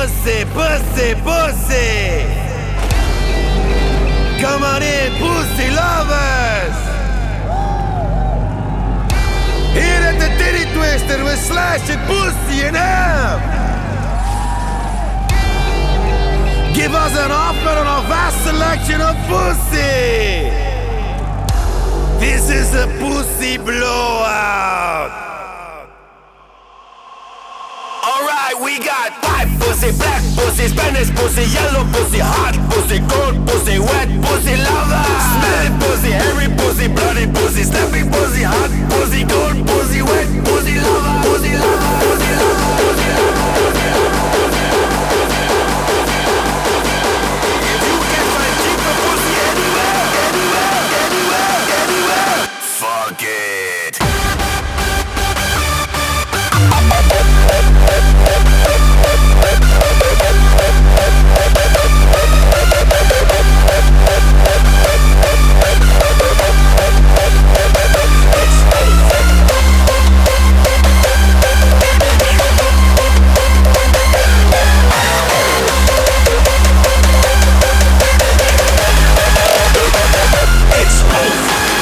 pussy, pussy, pussy. Come on in, pussy lovers. Here at the Titty Twister, we're slashing pussy in half. Give us an offer on a vast selection of pussy. This is a pussy blowout. Alright, we got pussy, black pussy, Spanish pussy, yellow pussy, hot pussy, cold pussy, wet pussy, lover. Smelly pussy, hairy pussy, bloody pussy, snapping pussy, hot pussy, cold